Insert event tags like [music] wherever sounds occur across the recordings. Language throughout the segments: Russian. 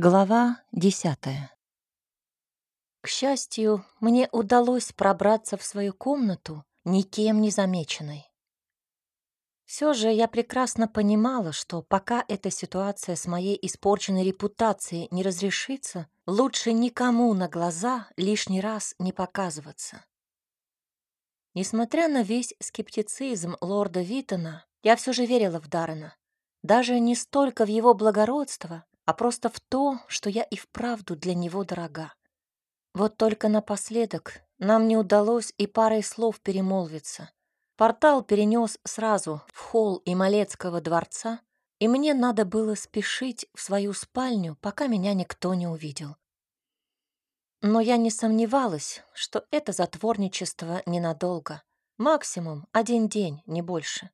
Глава десятая. К счастью, мне удалось пробраться в свою комнату, никем не замеченной. Все же я прекрасно понимала, что пока эта ситуация с моей испорченной репутацией не разрешится, лучше никому на глаза лишний раз не показываться. Несмотря на весь скептицизм лорда Витона, я все же верила в Даррена. Даже не столько в его благородство, а просто в то, что я и вправду для него дорога. Вот только напоследок нам не удалось и парой слов перемолвиться. Портал перенес сразу в холл Ималецкого дворца, и мне надо было спешить в свою спальню, пока меня никто не увидел. Но я не сомневалась, что это затворничество ненадолго. Максимум один день, не больше.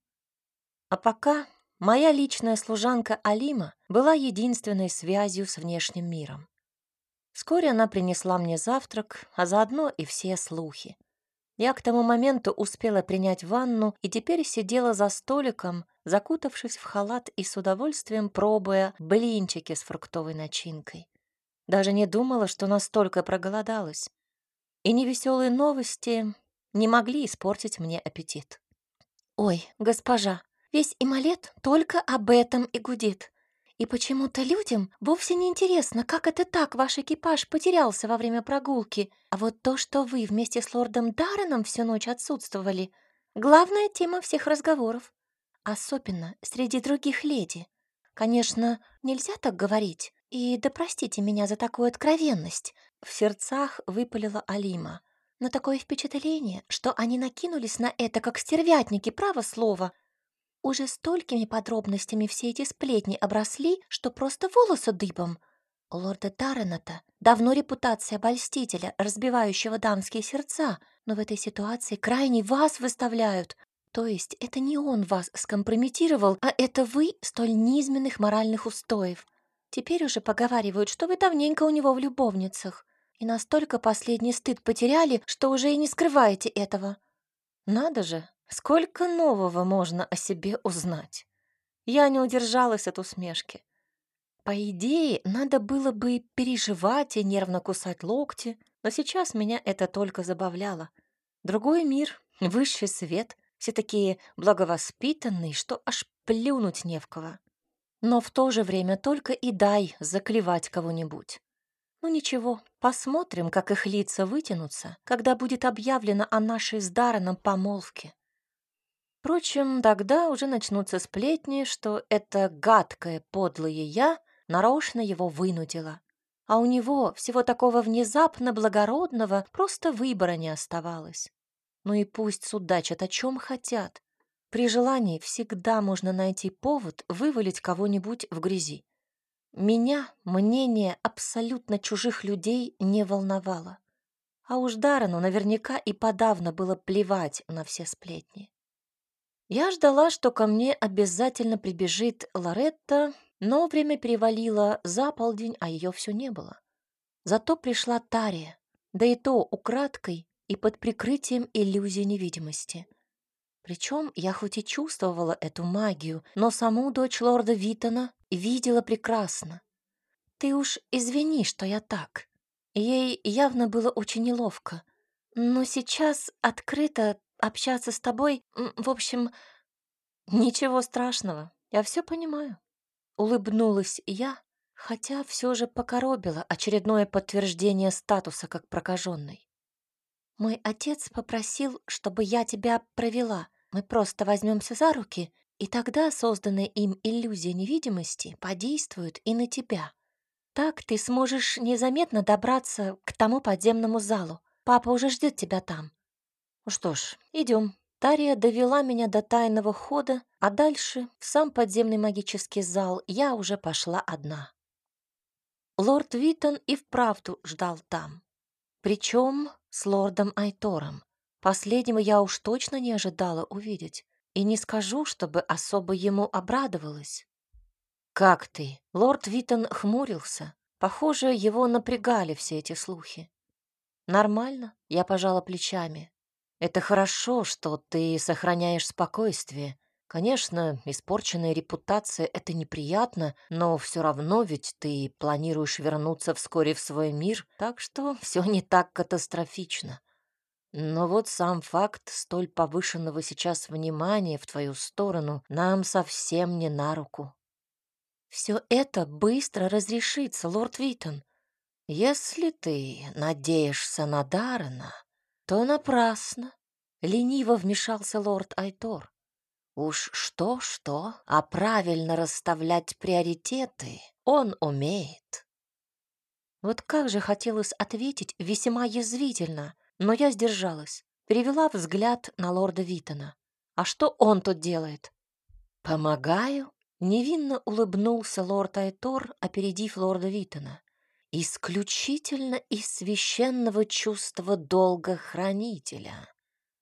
А пока Моя личная служанка Алима была единственной связью с внешним миром. Вскоре она принесла мне завтрак, а заодно и все слухи. Я к тому моменту успела принять ванну и теперь сидела за столиком, закутавшись в халат и с удовольствием пробуя блинчики с фруктовой начинкой. Даже не думала, что настолько проголодалась. И невеселые новости не могли испортить мне аппетит. «Ой, госпожа, Весь Ималет только об этом и гудит. И почему-то людям вовсе не интересно, как это так ваш экипаж потерялся во время прогулки. А вот то, что вы вместе с лордом Дарреном всю ночь отсутствовали, главная тема всех разговоров. Особенно среди других леди. Конечно, нельзя так говорить. И да простите меня за такую откровенность. В сердцах выпалила Алима. Но такое впечатление, что они накинулись на это, как стервятники, право слово — уже столькими подробностями все эти сплетни обросли, что просто волосы дыбом. У лорда Таррената давно репутация обольстителя, разбивающего дамские сердца, но в этой ситуации крайне вас выставляют. То есть это не он вас скомпрометировал, а это вы столь низменных моральных устоев. Теперь уже поговаривают, что вы давненько у него в любовницах. И настолько последний стыд потеряли, что уже и не скрываете этого. Надо же, Сколько нового можно о себе узнать? Я не удержалась от усмешки. По идее, надо было бы переживать и нервно кусать локти, но сейчас меня это только забавляло. Другой мир, высший свет, все такие благовоспитанные, что аж плюнуть не в кого. Но в то же время только и дай заклевать кого-нибудь. Ну ничего, посмотрим, как их лица вытянутся, когда будет объявлено о нашей с Дарреном помолвке. Впрочем, тогда уже начнутся сплетни, что это гадкое, подлое я нарочно его вынудила. А у него всего такого внезапно благородного просто выбора не оставалось. Ну и пусть судачат о чем хотят. При желании всегда можно найти повод вывалить кого-нибудь в грязи. Меня мнение абсолютно чужих людей не волновало. А уж Дарану наверняка и подавно было плевать на все сплетни. Я ждала, что ко мне обязательно прибежит Лоретта, но время перевалило за полдень, а ее все не было. Зато пришла Тария, да и то украдкой и под прикрытием иллюзии невидимости. Причем я хоть и чувствовала эту магию, но саму дочь лорда Витона видела прекрасно. «Ты уж извини, что я так». Ей явно было очень неловко. Но сейчас открыто общаться с тобой, в общем, ничего страшного, я все понимаю. Улыбнулась я, хотя все же покоробила очередное подтверждение статуса как прокаженной. Мой отец попросил, чтобы я тебя провела. Мы просто возьмемся за руки, и тогда созданная им иллюзия невидимости подействует и на тебя. Так ты сможешь незаметно добраться к тому подземному залу. Папа уже ждет тебя там. Ну что ж, идем. Тария довела меня до тайного хода, а дальше, в сам подземный магический зал, я уже пошла одна. Лорд Витон и вправду ждал там. Причем с лордом Айтором. Последнего я уж точно не ожидала увидеть. И не скажу, чтобы особо ему обрадовалась. «Как ты?» Лорд Витон хмурился. Похоже, его напрягали все эти слухи. «Нормально», — я пожала плечами. Это хорошо, что ты сохраняешь спокойствие. Конечно, испорченная репутация — это неприятно, но все равно ведь ты планируешь вернуться вскоре в свой мир, так что [laughs] все не так катастрофично. Но вот сам факт столь повышенного сейчас внимания в твою сторону нам совсем не на руку. Все это быстро разрешится, лорд Витон. Если ты надеешься на Даррена, то напрасно. Лениво вмешался лорд Айтор. Уж что-что, а правильно расставлять приоритеты он умеет. Вот как же хотелось ответить весьма язвительно, но я сдержалась, перевела взгляд на лорда Витона. А что он тут делает? Помогаю? Невинно улыбнулся лорд Айтор, опередив лорда Витона. Исключительно из священного чувства долга хранителя.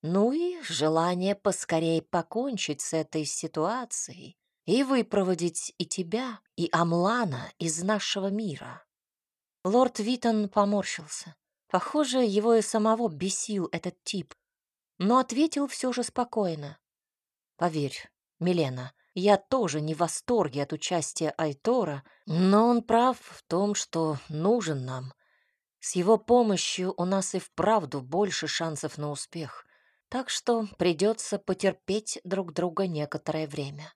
Ну и желание поскорей покончить с этой ситуацией и выпроводить и тебя, и Амлана из нашего мира. Лорд Витон поморщился. Похоже, его и самого бесил этот тип, но ответил все же спокойно. Поверь, Милена, я тоже не в восторге от участия Айтора, но он прав в том, что нужен нам. С его помощью у нас и вправду больше шансов на успех так что придется потерпеть друг друга некоторое время.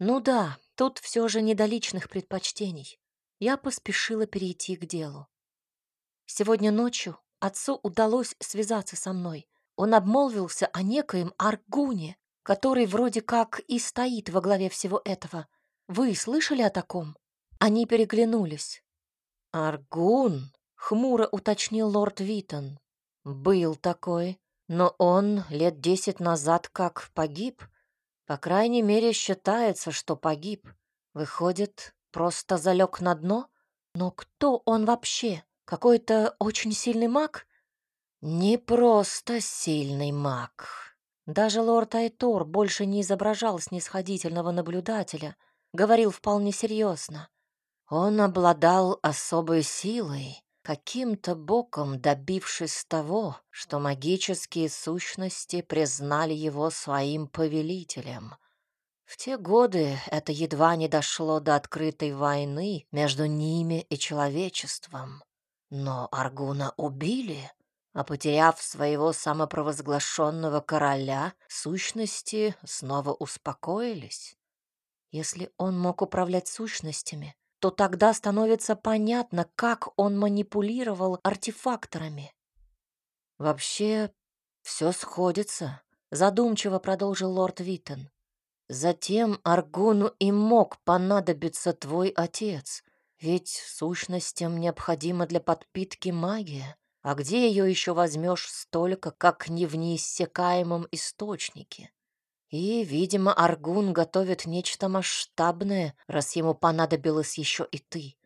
Ну да, тут все же не до личных предпочтений. Я поспешила перейти к делу. Сегодня ночью отцу удалось связаться со мной. Он обмолвился о некоем Аргуне, который вроде как и стоит во главе всего этого. Вы слышали о таком? Они переглянулись. «Аргун?» — хмуро уточнил лорд Витон. «Был такой. Но он лет десять назад как погиб. По крайней мере, считается, что погиб. Выходит, просто залег на дно? Но кто он вообще? Какой-то очень сильный маг? Не просто сильный маг. Даже лорд Айтор больше не изображал снисходительного наблюдателя, говорил вполне серьезно. Он обладал особой силой, каким-то боком добившись того, что магические сущности признали его своим повелителем. В те годы это едва не дошло до открытой войны между ними и человечеством. Но Аргуна убили, а потеряв своего самопровозглашенного короля, сущности снова успокоились. Если он мог управлять сущностями, то тогда становится понятно, как он манипулировал артефакторами. «Вообще, все сходится», — задумчиво продолжил лорд Виттен. «Затем Аргуну и мог понадобиться твой отец, ведь сущностям необходима для подпитки магия, а где ее еще возьмешь столько, как не в неиссякаемом источнике? И, видимо, Аргун готовит нечто масштабное, раз ему понадобилось еще и ты.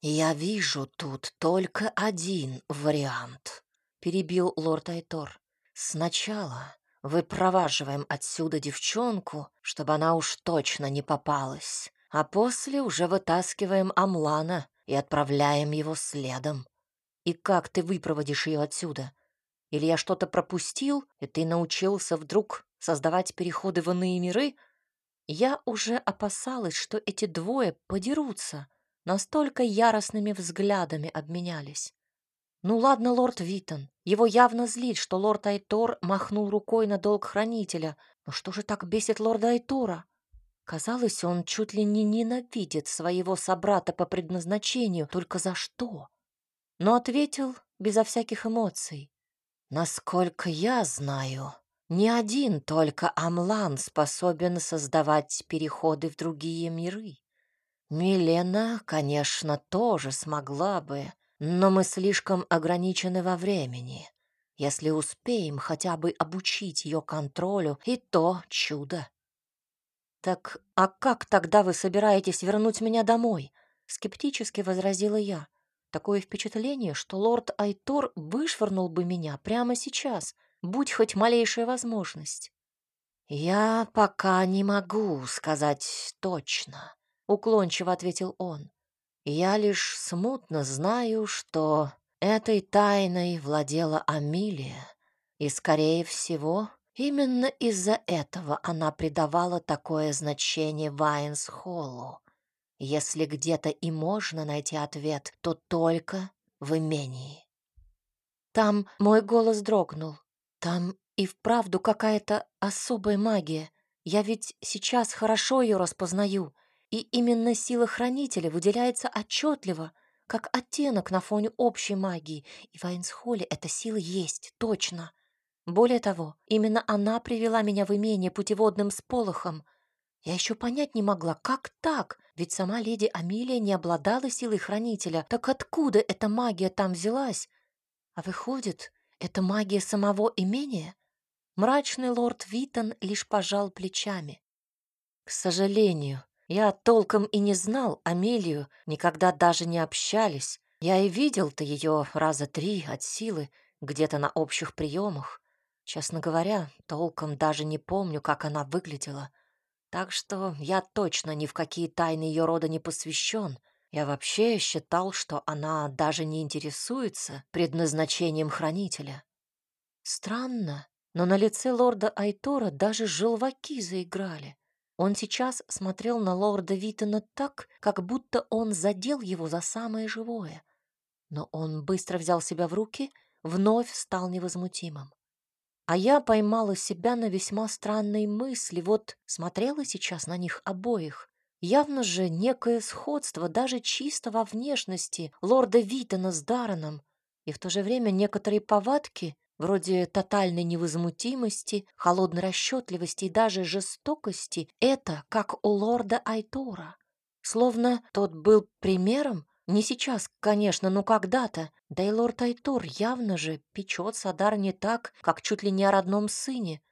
«Я вижу тут только один вариант», — перебил лорд Айтор. «Сначала выпроваживаем отсюда девчонку, чтобы она уж точно не попалась, а после уже вытаскиваем Амлана и отправляем его следом. И как ты выпроводишь ее отсюда? Или я что-то пропустил, и ты научился вдруг создавать переходы в иные миры, я уже опасалась, что эти двое подерутся, настолько яростными взглядами обменялись. Ну ладно, лорд Витон, его явно злит, что лорд Айтор махнул рукой на долг хранителя, но что же так бесит лорда Айтора? Казалось, он чуть ли не ненавидит своего собрата по предназначению, только за что? Но ответил безо всяких эмоций. Насколько я знаю, не один только Амлан способен создавать переходы в другие миры. Милена, конечно, тоже смогла бы, но мы слишком ограничены во времени. Если успеем хотя бы обучить ее контролю, и то чудо. «Так а как тогда вы собираетесь вернуть меня домой?» — скептически возразила я. Такое впечатление, что лорд Айтор вышвырнул бы меня прямо сейчас — будь хоть малейшая возможность. «Я пока не могу сказать точно», — уклончиво ответил он. «Я лишь смутно знаю, что этой тайной владела Амилия, и, скорее всего, Именно из-за этого она придавала такое значение Вайнс-Холлу. Если где-то и можно найти ответ, то только в имении. Там мой голос дрогнул. Там и вправду какая-то особая магия. Я ведь сейчас хорошо ее распознаю. И именно сила хранителя выделяется отчетливо, как оттенок на фоне общей магии. И в Айнсхолле эта сила есть, точно. Более того, именно она привела меня в имение путеводным сполохом. Я еще понять не могла, как так? Ведь сама леди Амилия не обладала силой хранителя. Так откуда эта магия там взялась? А выходит, это магия самого имения? Мрачный лорд Витон лишь пожал плечами. К сожалению, я толком и не знал Амелию, никогда даже не общались. Я и видел-то ее раза три от силы, где-то на общих приемах. Честно говоря, толком даже не помню, как она выглядела. Так что я точно ни в какие тайны ее рода не посвящен. Я вообще считал, что она даже не интересуется предназначением хранителя. Странно, но на лице лорда Айтора даже желваки заиграли. Он сейчас смотрел на лорда Витона так, как будто он задел его за самое живое. Но он быстро взял себя в руки, вновь стал невозмутимым. А я поймала себя на весьма странной мысли, вот смотрела сейчас на них обоих. Явно же некое сходство даже чисто во внешности лорда Витона с Дарреном, и в то же время некоторые повадки, вроде тотальной невозмутимости, холодной расчетливости и даже жестокости, это как у лорда Айтора. Словно тот был примером, не сейчас, конечно, но когда-то. Да и лорд Айтор явно же печется о Даррене так, как чуть ли не о родном сыне.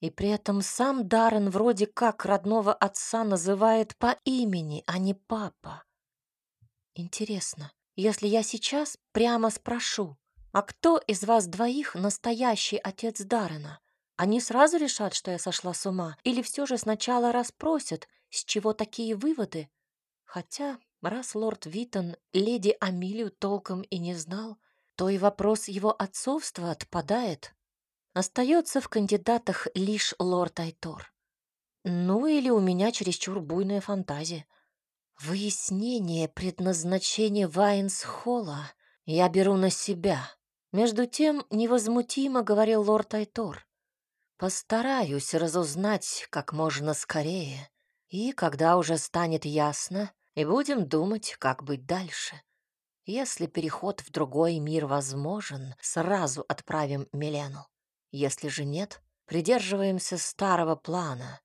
И при этом сам Даррен вроде как родного отца называет по имени, а не папа. Интересно, если я сейчас прямо спрошу, а кто из вас двоих настоящий отец Даррена? Они сразу решат, что я сошла с ума, или все же сначала расспросят, с чего такие выводы? Хотя Раз лорд Витон леди Амилию толком и не знал, то и вопрос его отцовства отпадает. Остается в кандидатах лишь лорд Айтор. Ну или у меня чересчур буйная фантазия. Выяснение предназначения Вайнсхолла я беру на себя. Между тем невозмутимо говорил лорд Айтор. Постараюсь разузнать как можно скорее. И когда уже станет ясно, и будем думать, как быть дальше. Если переход в другой мир возможен, сразу отправим Милену. Если же нет, придерживаемся старого плана.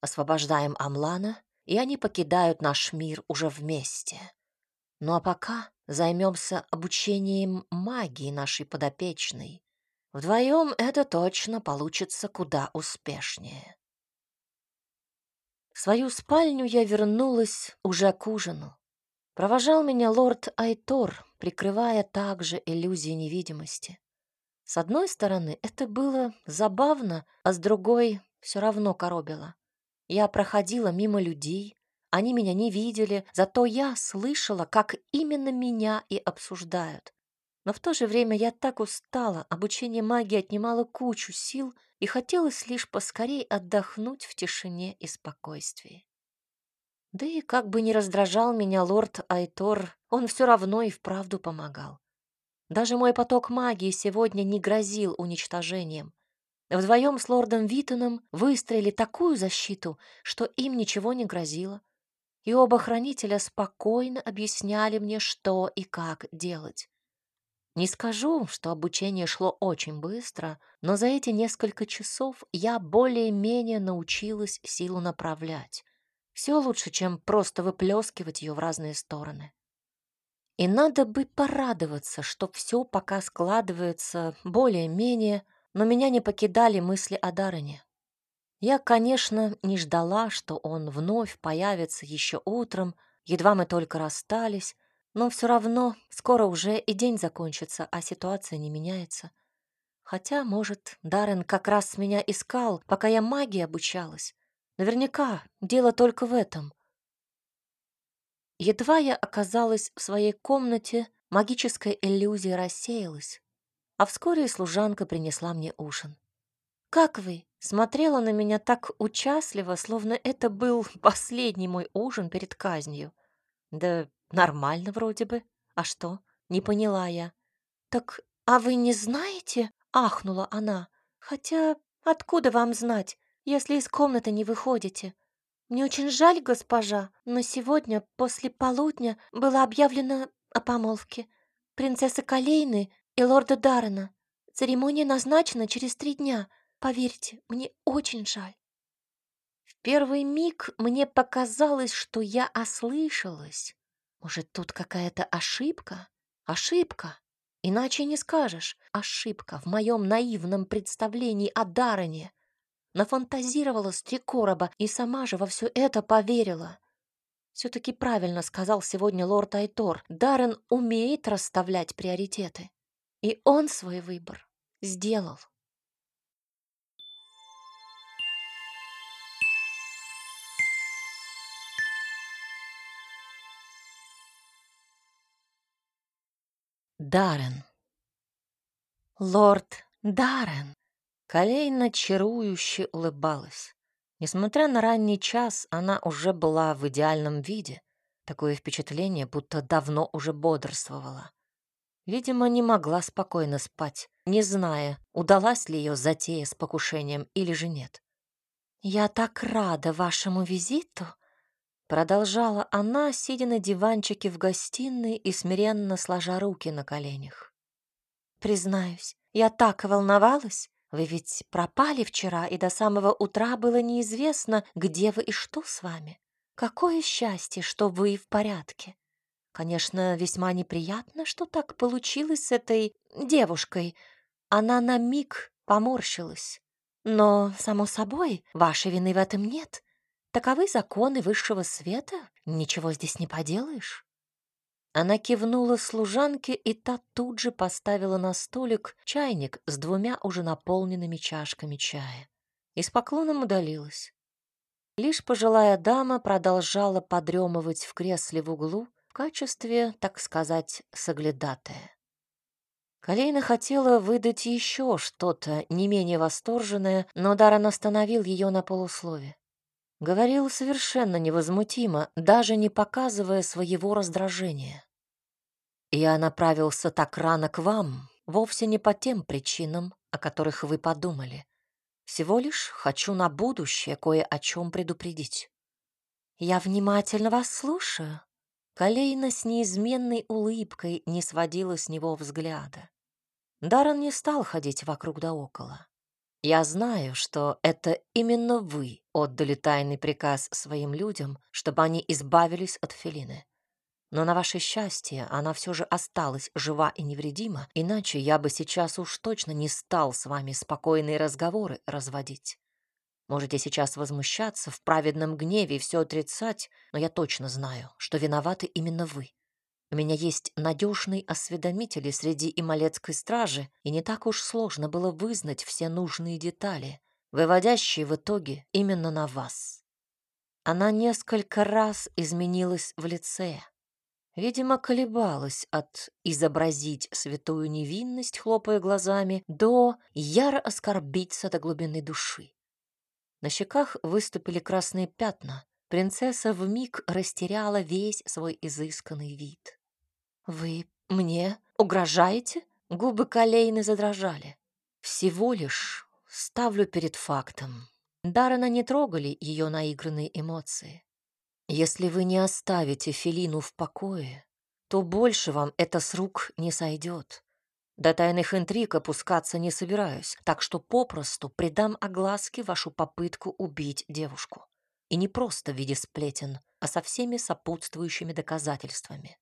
Освобождаем Амлана, и они покидают наш мир уже вместе. Ну а пока займемся обучением магии нашей подопечной. Вдвоем это точно получится куда успешнее. В свою спальню я вернулась уже к ужину. Провожал меня лорд Айтор, прикрывая также иллюзии невидимости. С одной стороны, это было забавно, а с другой все равно коробило. Я проходила мимо людей, они меня не видели, зато я слышала, как именно меня и обсуждают. Но в то же время я так устала, обучение магии отнимало кучу сил, и хотелось лишь поскорей отдохнуть в тишине и спокойствии. Да и как бы ни раздражал меня лорд Айтор, он все равно и вправду помогал. Даже мой поток магии сегодня не грозил уничтожением. Вдвоем с лордом Витоном выстроили такую защиту, что им ничего не грозило. И оба хранителя спокойно объясняли мне, что и как делать. Не скажу, что обучение шло очень быстро, но за эти несколько часов я более-менее научилась силу направлять. Все лучше, чем просто выплескивать ее в разные стороны. И надо бы порадоваться, что все пока складывается более-менее, но меня не покидали мысли о Дарыне. Я, конечно, не ждала, что он вновь появится еще утром, едва мы только расстались, но все равно скоро уже и день закончится, а ситуация не меняется. Хотя, может, Даррен как раз меня искал, пока я магии обучалась. Наверняка дело только в этом. Едва я оказалась в своей комнате, магическая иллюзия рассеялась, а вскоре служанка принесла мне ужин. как вы?» Смотрела на меня так участливо, словно это был [laughs] последний мой ужин перед казнью. Да нормально вроде бы. А что? Не поняла я. Так, а вы не знаете? Ахнула она. Хотя, откуда вам знать, если из комнаты не выходите? Мне очень жаль, госпожа, но сегодня после полудня было объявлено о помолвке принцессы Калейны и лорда Даррена. Церемония назначена через три дня. Поверьте, мне очень жаль. В первый миг мне показалось, что я ослышалась. Может, тут какая-то ошибка? Ошибка. Иначе не скажешь. Ошибка в моем наивном представлении о Даррене. Нафантазировала с три короба и сама же во все это поверила. Все-таки правильно сказал сегодня лорд Айтор. Даррен умеет расставлять приоритеты. И он свой выбор сделал. Даррен. Лорд Даррен. Колейна чарующе улыбалась. Несмотря на ранний час, она уже была в идеальном виде. Такое впечатление, будто давно уже бодрствовала. Видимо, не могла спокойно спать, не зная, удалась ли ее затея с покушением или же нет. «Я так рада вашему визиту!» Продолжала она, сидя на диванчике в гостиной и смиренно сложа руки на коленях. «Признаюсь, я так волновалась, вы ведь пропали вчера, и до самого утра было неизвестно, где вы и что с вами. Какое счастье, что вы в порядке. Конечно, весьма неприятно, что так получилось с этой девушкой. Она на миг поморщилась. Но, само собой, вашей вины в этом нет. Таковы законы высшего света, ничего здесь не поделаешь. Она кивнула служанке, и та тут же поставила на столик чайник с двумя уже наполненными чашками чая. И с поклоном удалилась. Лишь пожилая дама продолжала подремывать в кресле в углу в качестве, так сказать, соглядатая. Калейна хотела выдать еще что-то не менее восторженное, но Даррен остановил ее на полуслове. Говорил совершенно невозмутимо, даже не показывая своего раздражения. «Я направился так рано к вам, вовсе не по тем причинам, о которых вы подумали. Всего лишь хочу на будущее кое о чем предупредить». «Я внимательно вас слушаю». Колейна с неизменной улыбкой не сводила с него взгляда. Даррен не стал ходить вокруг да около. Я знаю, что это именно вы отдали тайный приказ своим людям, чтобы они избавились от Фелины. Но на ваше счастье она все же осталась жива и невредима, иначе я бы сейчас уж точно не стал с вами спокойные разговоры разводить. Можете сейчас возмущаться в праведном гневе и все отрицать, но я точно знаю, что виноваты именно вы. У меня есть надежные осведомители среди ималецкой стражи, и не так уж сложно было вызнать все нужные детали, выводящие в итоге именно на вас. Она несколько раз изменилась в лице. Видимо, колебалась от изобразить святую невинность, хлопая глазами, до яро оскорбиться до глубины души. На щеках выступили красные пятна. Принцесса вмиг растеряла весь свой изысканный вид. «Вы мне угрожаете?» Губы Колейны задрожали. «Всего лишь ставлю перед фактом». Даррена не трогали ее наигранные эмоции. «Если вы не оставите Фелину в покое, то больше вам это с рук не сойдет. До тайных интриг опускаться не собираюсь, так что попросту придам огласке вашу попытку убить девушку. И не просто в виде сплетен, а со всеми сопутствующими доказательствами.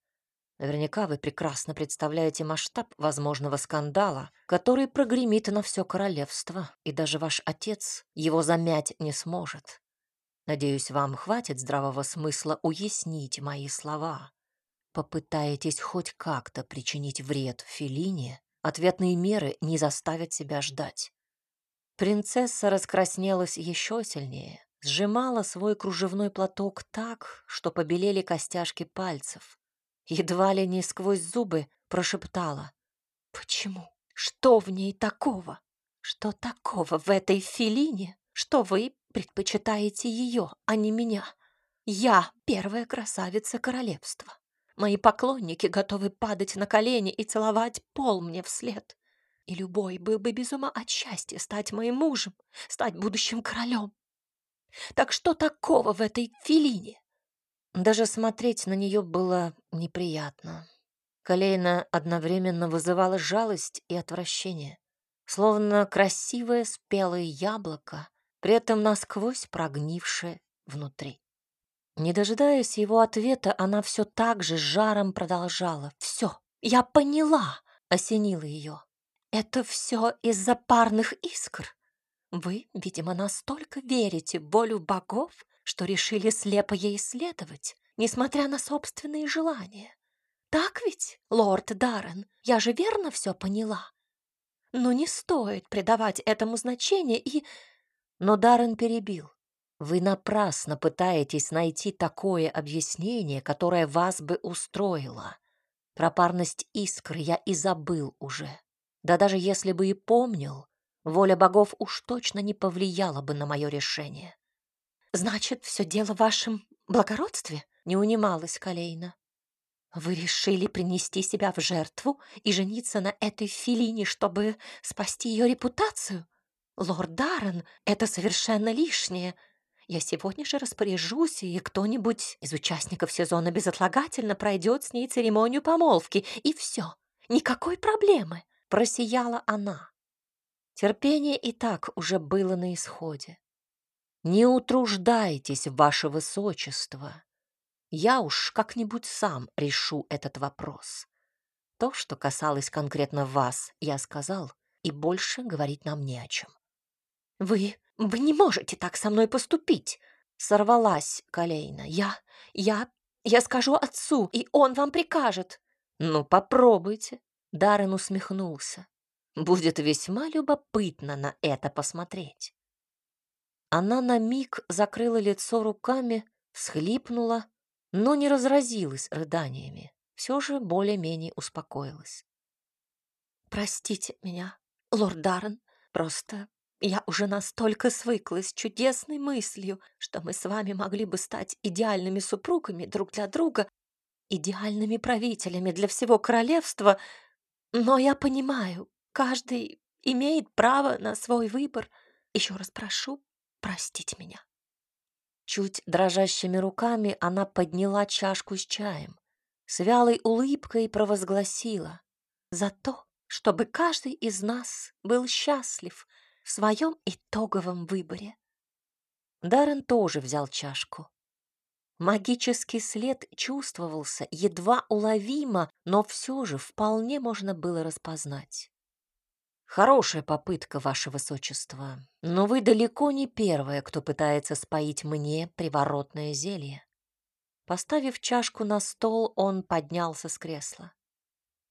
Наверняка вы прекрасно представляете масштаб возможного скандала, который прогремит на все королевство, и даже ваш отец его замять не сможет. Надеюсь, вам хватит здравого смысла уяснить мои слова. Попытаетесь хоть как-то причинить вред Фелине, ответные меры не заставят себя ждать. Принцесса раскраснелась еще сильнее, сжимала свой кружевной платок так, что побелели костяшки пальцев едва ли не сквозь зубы прошептала. «Почему? Что в ней такого?» Что такого в этой филине, что вы предпочитаете ее, а не меня? Я первая красавица королевства. Мои поклонники готовы падать на колени и целовать пол мне вслед. И любой был бы без ума от счастья стать моим мужем, стать будущим королем. Так что такого в этой филине? Даже смотреть на нее было неприятно. Колейна одновременно вызывала жалость и отвращение словно красивое спелое яблоко, при этом насквозь прогнившее внутри. Не дожидаясь его ответа, она все так же с жаром продолжала. «Все, я поняла!» — осенила ее. «Это все из-за парных искр. Вы, видимо, настолько верите в волю богов, что решили слепо ей следовать, несмотря на собственные желания. Так ведь, лорд Даррен, я же верно все поняла?» Но не стоит придавать этому значение и... Но Даррен перебил. Вы напрасно пытаетесь найти такое объяснение, которое вас бы устроило. Про парность искры я и забыл уже. Да даже если бы и помнил, воля богов уж точно не повлияла бы на мое решение. «Значит, все дело в вашем благородстве?» — не унималась Калейна. Вы решили принести себя в жертву и жениться на этой Филине, чтобы спасти ее репутацию? Лорд Даррен, это совершенно лишнее. Я сегодня же распоряжусь, и кто-нибудь из участников сезона безотлагательно пройдет с ней церемонию помолвки, и все. Никакой проблемы. Просияла она. Терпение и так уже было на исходе. Не утруждайтесь, ваше высочество. Я уж как-нибудь сам решу этот вопрос. То, что касалось конкретно вас, я сказал, и больше говорить нам не о чем. «Вы... вы не можете так со мной поступить!» Сорвалась Калейна. «Я... я... я скажу отцу, и он вам прикажет!» «Ну, попробуйте!» Даррен усмехнулся. «Будет весьма любопытно на это посмотреть». Она на миг закрыла лицо руками, всхлипнула но не разразилась рыданиями, все же более-менее успокоилась. «Простите меня, лорд Даррен, просто я уже настолько свыклась с чудесной мыслью, что мы с вами могли бы стать идеальными супругами друг для друга, идеальными правителями для всего королевства, но я понимаю, каждый имеет право на свой выбор. Еще раз прошу, простите меня». Чуть дрожащими руками она подняла чашку с чаем. С вялой улыбкой провозгласила «За то, чтобы каждый из нас был счастлив в своем итоговом выборе». Даррен тоже взял чашку. Магический след чувствовался едва уловимо, но все же вполне можно было распознать. Хорошая попытка, ваше высочество, но вы далеко не первая, кто пытается споить мне приворотное зелье. Поставив чашку на стол, он поднялся с кресла.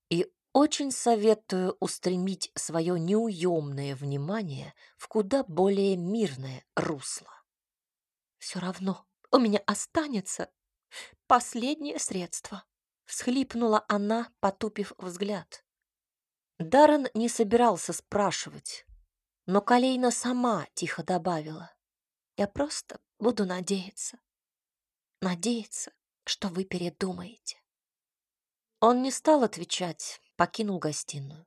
И очень советую устремить свое неуемное внимание в куда более мирное русло. Все равно у меня останется последнее средство, всхлипнула она, потупив взгляд. Даррен не собирался спрашивать, но Калейна сама тихо добавила. «Я просто буду надеяться. Надеяться, что вы передумаете». Он не стал отвечать, покинул гостиную.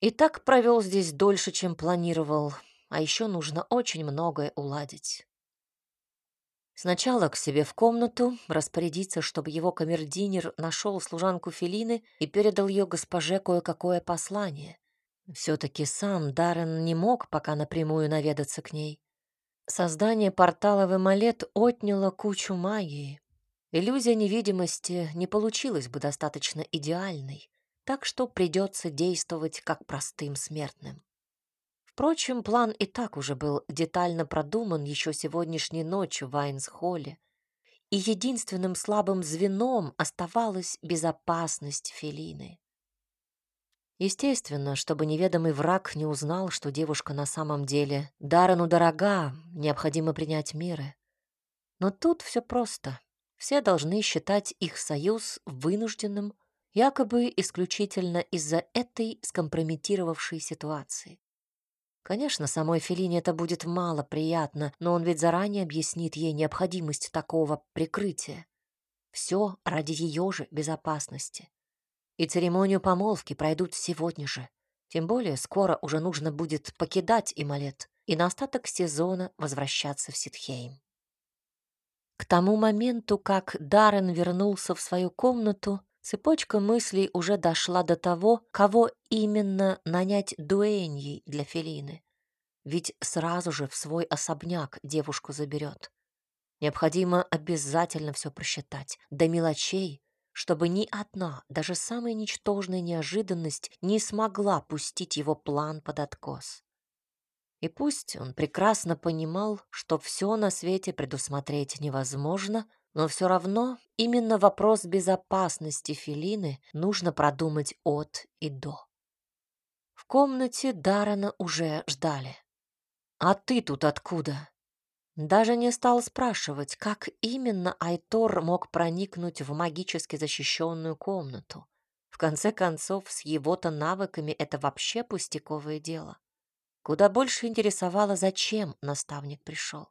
И так провел здесь дольше, чем планировал, а еще нужно очень многое уладить. Сначала к себе в комнату, распорядиться, чтобы его камердинер нашел служанку Фелины и передал ее госпоже кое-какое послание. Все-таки сам Даррен не мог пока напрямую наведаться к ней. Создание портала в Эмалет отняло кучу магии. Иллюзия невидимости не получилась бы достаточно идеальной, так что придется действовать как простым смертным. Впрочем, план и так уже был детально продуман еще сегодняшней ночью в Айнс-холле, и единственным слабым звеном оставалась безопасность Фелины. Естественно, чтобы неведомый враг не узнал, что девушка на самом деле Дарану дорога, необходимо принять меры. Но тут все просто. Все должны считать их союз вынужденным, якобы исключительно из-за этой скомпрометировавшей ситуации. Конечно, самой Фелине это будет мало приятно, но он ведь заранее объяснит ей необходимость такого прикрытия. Все ради ее же безопасности. И церемонию помолвки пройдут сегодня же. Тем более скоро уже нужно будет покидать Ималет и на остаток сезона возвращаться в Ситхейм. К тому моменту, как Даррен вернулся в свою комнату, цепочка мыслей уже дошла до того, кого именно нанять дуэньей для Фелины. Ведь сразу же в свой особняк девушку заберет. Необходимо обязательно все просчитать, до мелочей, чтобы ни одна, даже самая ничтожная неожиданность не смогла пустить его план под откос. И пусть он прекрасно понимал, что все на свете предусмотреть невозможно, но все равно именно вопрос безопасности Филины нужно продумать от и до. В комнате Дарана уже ждали. «А ты тут откуда?» Даже не стал спрашивать, как именно Айтор мог проникнуть в магически защищенную комнату. В конце концов, с его-то навыками это вообще пустяковое дело. Куда больше интересовало, зачем наставник пришел.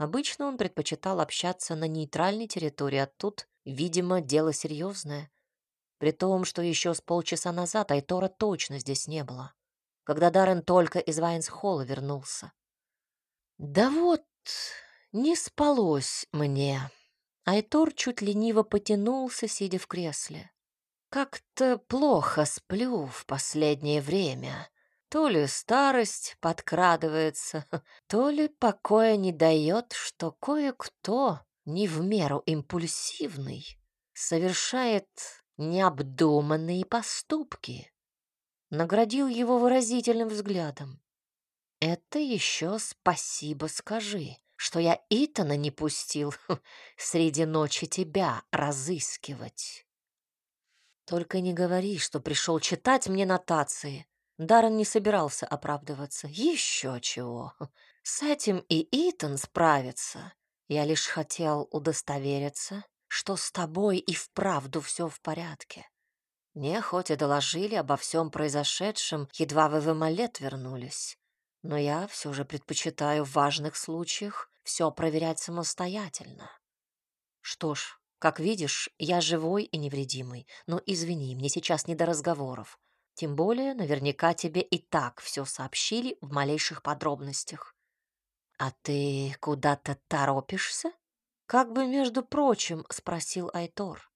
Обычно он предпочитал общаться на нейтральной территории, а тут, видимо, дело серьезное. При том, что еще с полчаса назад Айтора точно здесь не было, когда Даррен только из Вайнс-Холла вернулся. «Да вот, не спалось мне». Айтор чуть лениво потянулся, сидя в кресле. «Как-то плохо сплю в последнее время. То ли старость подкрадывается, [laughs] то ли покоя не дает, что кое-кто, не в меру импульсивный, совершает необдуманные поступки. Наградил его выразительным взглядом. Это еще спасибо скажи, что я Итана не пустил [laughs] среди ночи тебя разыскивать. Только не говори, что пришел читать мне нотации. Даррен не собирался оправдываться. Еще чего. [laughs] С этим и Итан справится. Я лишь хотел удостовериться, что с тобой и вправду все в порядке. Мне хоть и доложили обо всем произошедшем, едва вы в Эмалет вернулись, но я все же предпочитаю в важных случаях все проверять самостоятельно. Что ж, как видишь, я живой и невредимый, но извини, мне сейчас не до разговоров. Тем более, наверняка тебе и так все сообщили в малейших подробностях. А ты куда-то торопишься? Как бы, между прочим, спросил Айтор.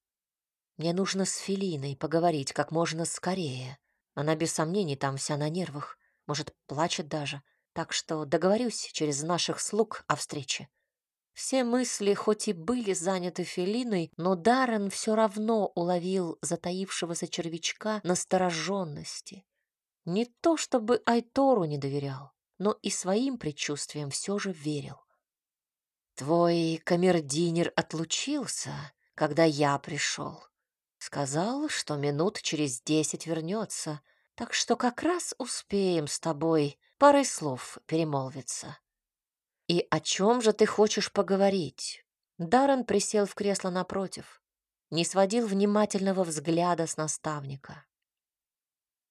Мне нужно с Филиной поговорить как можно скорее. Она без сомнений там вся на нервах. Может, плачет даже. Так что договорюсь через наших слуг о встрече. Все мысли хоть и были заняты Фелиной, но Даррен все равно уловил затаившегося червячка настороженности. Не то чтобы Айтору не доверял, но и своим предчувствиям все же верил. «Твой камердинер отлучился, когда я пришел. Сказал, что минут через десять вернется, так что как раз успеем с тобой парой слов перемолвиться». «И о чем же ты хочешь поговорить?» Даррен присел в кресло напротив, не сводил внимательного взгляда с наставника.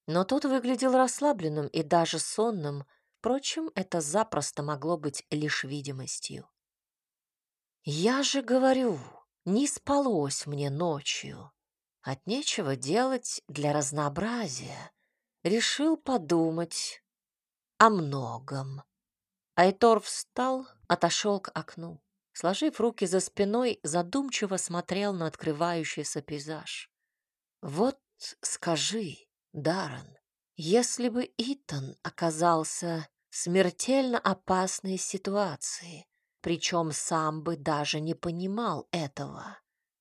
Но тот выглядел расслабленным и даже сонным, впрочем, это запросто могло быть лишь видимостью. «Я же говорю, не спалось мне ночью. От нечего делать для разнообразия. Решил подумать о многом». Айтор встал, отошел к окну. Сложив руки за спиной, задумчиво смотрел на открывающийся пейзаж. «Вот скажи, Даррен, если бы Итан оказался в смертельно опасной ситуации, причем сам бы даже не понимал этого,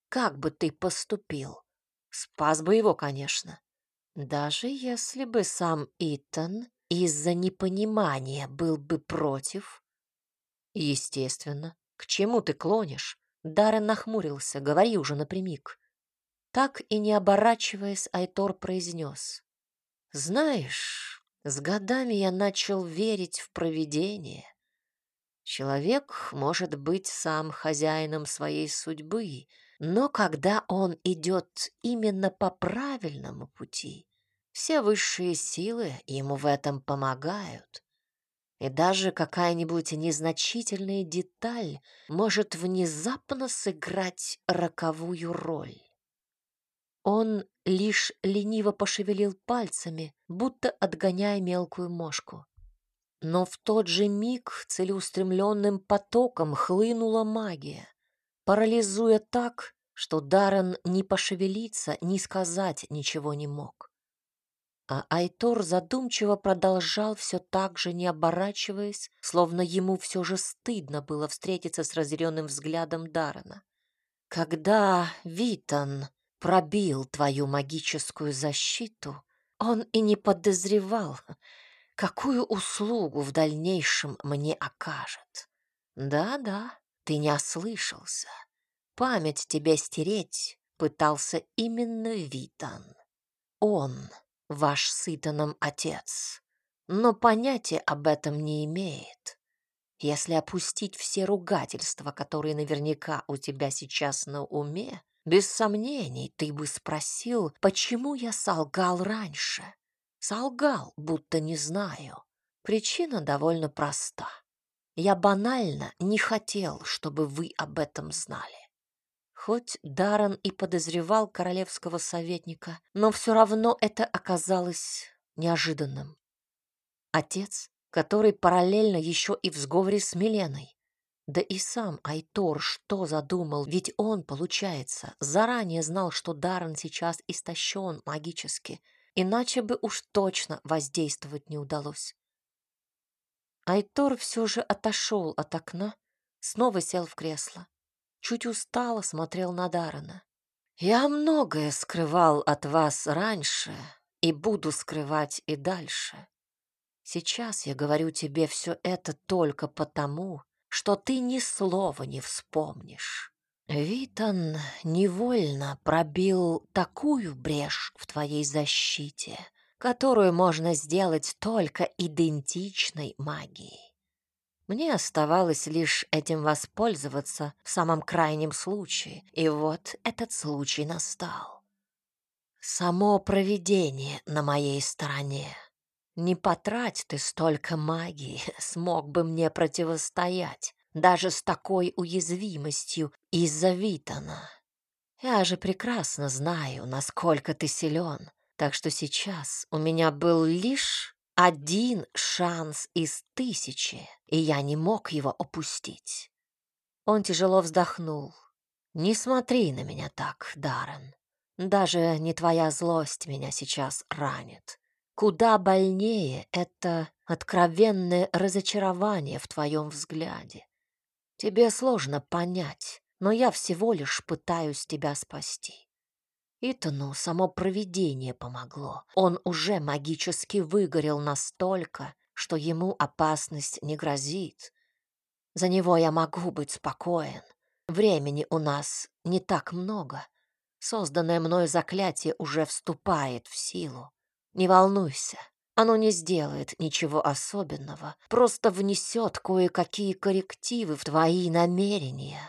как бы ты поступил? Спас бы его, конечно. Даже если бы сам Итан из-за непонимания был бы против? Естественно. К чему ты клонишь? Даррен нахмурился, говори уже напрямик. Так и не оборачиваясь, Айтор произнес. Знаешь, с годами я начал верить в провидение. Человек может быть сам хозяином своей судьбы, но когда он идет именно по правильному пути, все высшие силы ему в этом помогают. И даже какая-нибудь незначительная деталь может внезапно сыграть роковую роль. Он лишь лениво пошевелил пальцами, будто отгоняя мелкую мошку. Но в тот же миг целеустремленным потоком хлынула магия, парализуя так, что Даррен ни пошевелиться, ни сказать ничего не мог. А Айтор задумчиво продолжал все так же, не оборачиваясь, словно ему все же стыдно было встретиться с разъяренным взглядом Даррена. Когда Витан пробил твою магическую защиту, он и не подозревал, какую услугу в дальнейшем мне окажет. Да-да, ты не ослышался. Память тебе стереть пытался именно Витан. Он ваш сытаном отец, но понятия об этом не имеет. Если опустить все ругательства, которые наверняка у тебя сейчас на уме, без сомнений ты бы спросил, почему я солгал раньше. Солгал, будто не знаю. Причина довольно проста. Я банально не хотел, чтобы вы об этом знали. Хоть Даррен и подозревал королевского советника, но все равно это оказалось неожиданным. Отец, который параллельно еще и в сговоре с Миленой. Да и сам Айтор что задумал, ведь он, получается, заранее знал, что Даррен сейчас истощен магически, иначе бы уж точно воздействовать не удалось. Айтор все же отошел от окна, снова сел в кресло чуть устало смотрел на Дарана. «Я многое скрывал от вас раньше и буду скрывать и дальше. Сейчас я говорю тебе все это только потому, что ты ни слова не вспомнишь. Витан невольно пробил такую брешь в твоей защите, которую можно сделать только идентичной магией. Мне оставалось лишь этим воспользоваться в самом крайнем случае, и вот этот случай настал. Само провидение на моей стороне. Не потрать ты столько магии, [laughs] смог бы мне противостоять, даже с такой уязвимостью из-за Витана. Я же прекрасно знаю, насколько ты силен, так что сейчас у меня был лишь один шанс из тысячи, и я не мог его опустить. Он тяжело вздохнул. «Не смотри на меня так, Даррен. Даже не твоя злость меня сейчас ранит. Куда больнее это откровенное разочарование в твоем взгляде. Тебе сложно понять, но я всего лишь пытаюсь тебя спасти. Итану само провидение помогло. Он уже магически выгорел настолько, что ему опасность не грозит. За него я могу быть спокоен. Времени у нас не так много. Созданное мною заклятие уже вступает в силу. Не волнуйся, оно не сделает ничего особенного, просто внесет кое-какие коррективы в твои намерения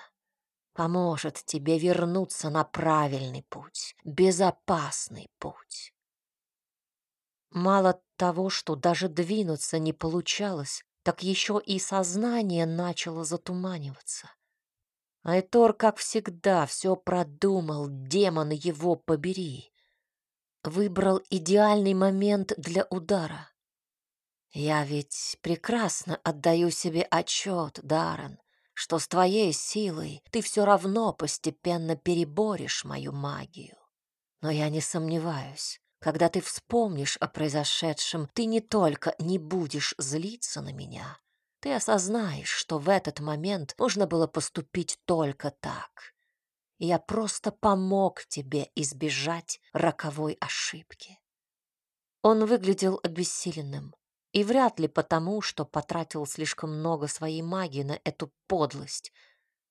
поможет тебе вернуться на правильный путь, безопасный путь. Мало того, что даже двинуться не получалось, так еще и сознание начало затуманиваться. Айтор, как всегда, все продумал, демон его побери. Выбрал идеальный момент для удара. Я ведь прекрасно отдаю себе отчет, Даррен, что с твоей силой ты все равно постепенно переборешь мою магию. Но я не сомневаюсь, когда ты вспомнишь о произошедшем, ты не только не будешь злиться на меня, ты осознаешь, что в этот момент нужно было поступить только так. Я просто помог тебе избежать роковой ошибки. Он выглядел обессиленным. И вряд ли потому, что потратил слишком много своей магии на эту подлость.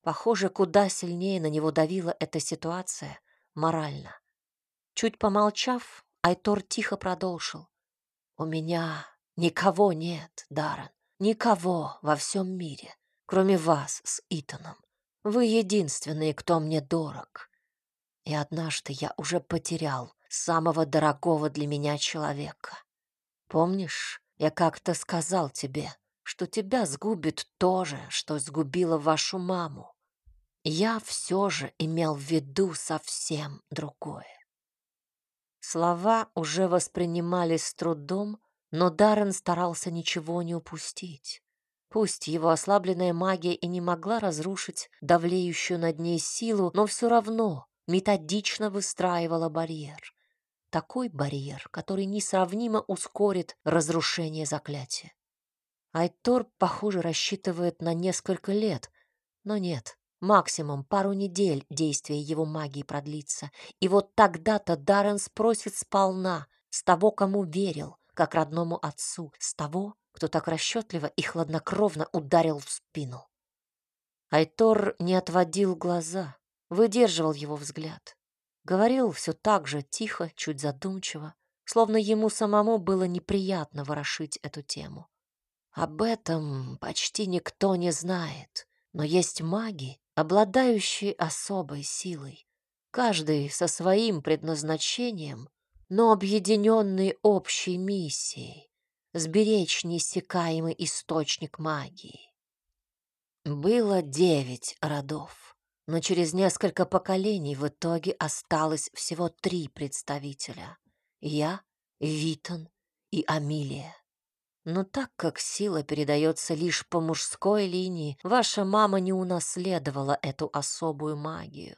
Похоже, куда сильнее на него давила эта ситуация морально. Чуть помолчав, Айтор тихо продолжил. «У меня никого нет, Даррен, никого во всем мире, кроме вас с Итаном. Вы единственные, кто мне дорог. И однажды я уже потерял самого дорогого для меня человека. Помнишь, я как-то сказал тебе, что тебя сгубит то же, что сгубило вашу маму. Я все же имел в виду совсем другое. Слова уже воспринимались с трудом, но Даррен старался ничего не упустить. Пусть его ослабленная магия и не могла разрушить давлеющую над ней силу, но все равно методично выстраивала барьер. Такой барьер, который несравнимо ускорит разрушение заклятия. Айтор, похоже, рассчитывает на несколько лет, но нет, максимум пару недель действие его магии продлится. И вот тогда-то Даррен спросит сполна с того, кому верил, как родному отцу, с того, кто так расчетливо и хладнокровно ударил в спину. Айтор не отводил глаза, выдерживал его взгляд. Говорил все так же тихо, чуть задумчиво, словно ему самому было неприятно ворошить эту тему. Об этом почти никто не знает, но есть маги, обладающие особой силой, каждый со своим предназначением, но объединенные общей миссией сберечь неиссякаемый источник магии. Было девять родов, но через несколько поколений в итоге осталось всего три представителя — я, Витон и Амилия. Но так как сила передается лишь по мужской линии, ваша мама не унаследовала эту особую магию.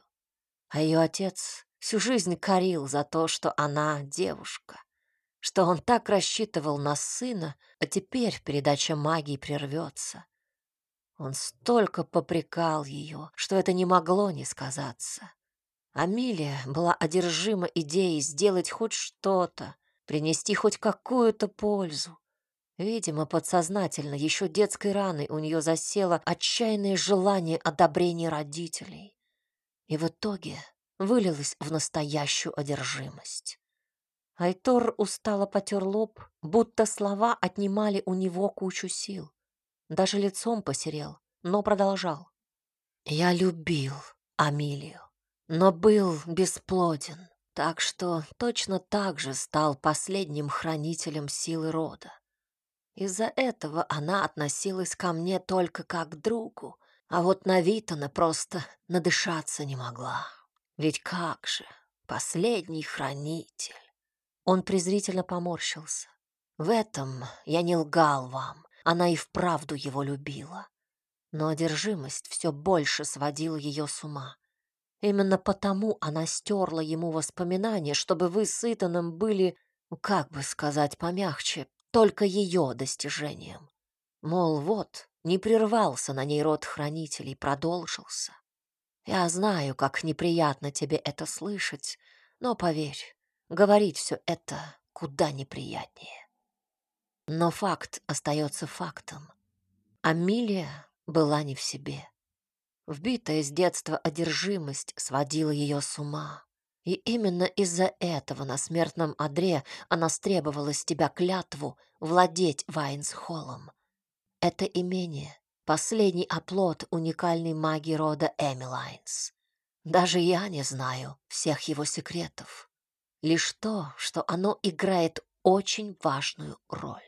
А ее отец всю жизнь корил за то, что она девушка что он так рассчитывал на сына, а теперь передача магии прервется. Он столько попрекал ее, что это не могло не сказаться. Амилия была одержима идеей сделать хоть что-то, принести хоть какую-то пользу. Видимо, подсознательно, еще детской раной у нее засело отчаянное желание одобрения родителей. И в итоге вылилось в настоящую одержимость. Айтор устало потер лоб, будто слова отнимали у него кучу сил. Даже лицом посерел, но продолжал. «Я любил Амилию, но был бесплоден, так что точно так же стал последним хранителем силы рода. Из-за этого она относилась ко мне только как к другу, а вот на Витана просто надышаться не могла. Ведь как же, последний хранитель. Он презрительно поморщился. В этом я не лгал вам. Она и вправду его любила. Но одержимость все больше сводила ее с ума. Именно потому она стерла ему воспоминания, чтобы вы с Итаном были, как бы сказать помягче, только ее достижением. Мол, вот, не прервался на ней род хранителей, продолжился. Я знаю, как неприятно тебе это слышать, но поверь, Говорить все это куда неприятнее. Но факт остается фактом. Амилия была не в себе. Вбитая с детства одержимость сводила ее с ума. И именно из-за этого на смертном одре она стребовала с тебя клятву владеть Вайнсхоллом. Это имение — последний оплот уникальной магии рода Эмилайнс. Даже я не знаю всех его секретов лишь то, что оно играет очень важную роль.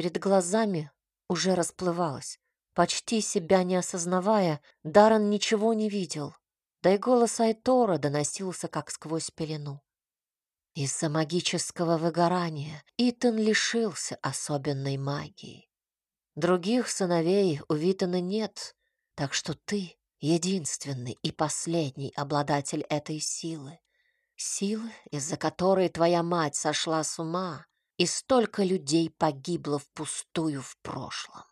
Перед глазами уже расплывалось. Почти себя не осознавая, Даррен ничего не видел, да и голос Айтора доносился как сквозь пелену. Из-за магического выгорания Итан лишился особенной магии. Других сыновей у Витана нет, так что ты единственный и последний обладатель этой силы. Силы, из-за которой твоя мать сошла с ума, и столько людей погибло впустую в прошлом.